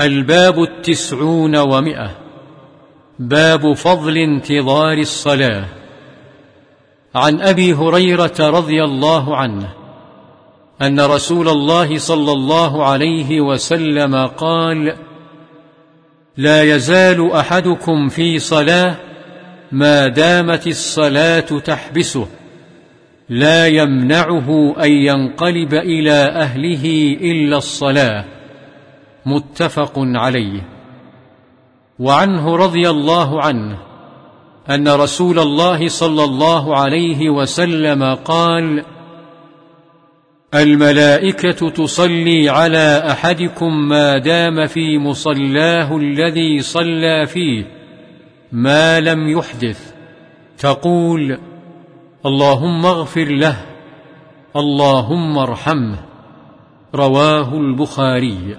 الباب التسعون ومئة. باب فضل انتظار الصلاة. عن أبي هريرة رضي الله عنه أن رسول الله صلى الله عليه وسلم قال لا يزال أحدكم في صلاة ما دامت الصلاة تحبسه لا يمنعه أن ينقلب إلى أهله إلا الصلاة. متفق عليه. وعنه رضي الله عنه أن رسول الله صلى الله عليه وسلم قال الملائكة تصلي على أحدكم ما دام في مصلاه الذي صلى فيه ما لم يحدث. تقول اللهم اغفر له اللهم ارحمه. رواه البخاري.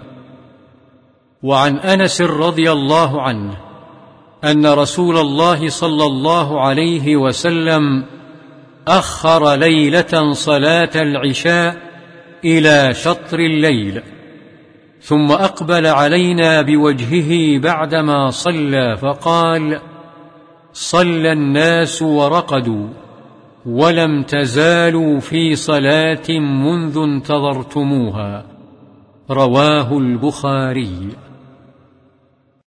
وعن أنس رضي الله عنه أن رسول الله صلى الله عليه وسلم أخر ليلة صلاة العشاء إلى شطر الليل ثم أقبل علينا بوجهه بعدما صلى فقال صلى الناس ورقدوا ولم تزالوا في صلاة منذ انتظرتموها. رواه البخاري.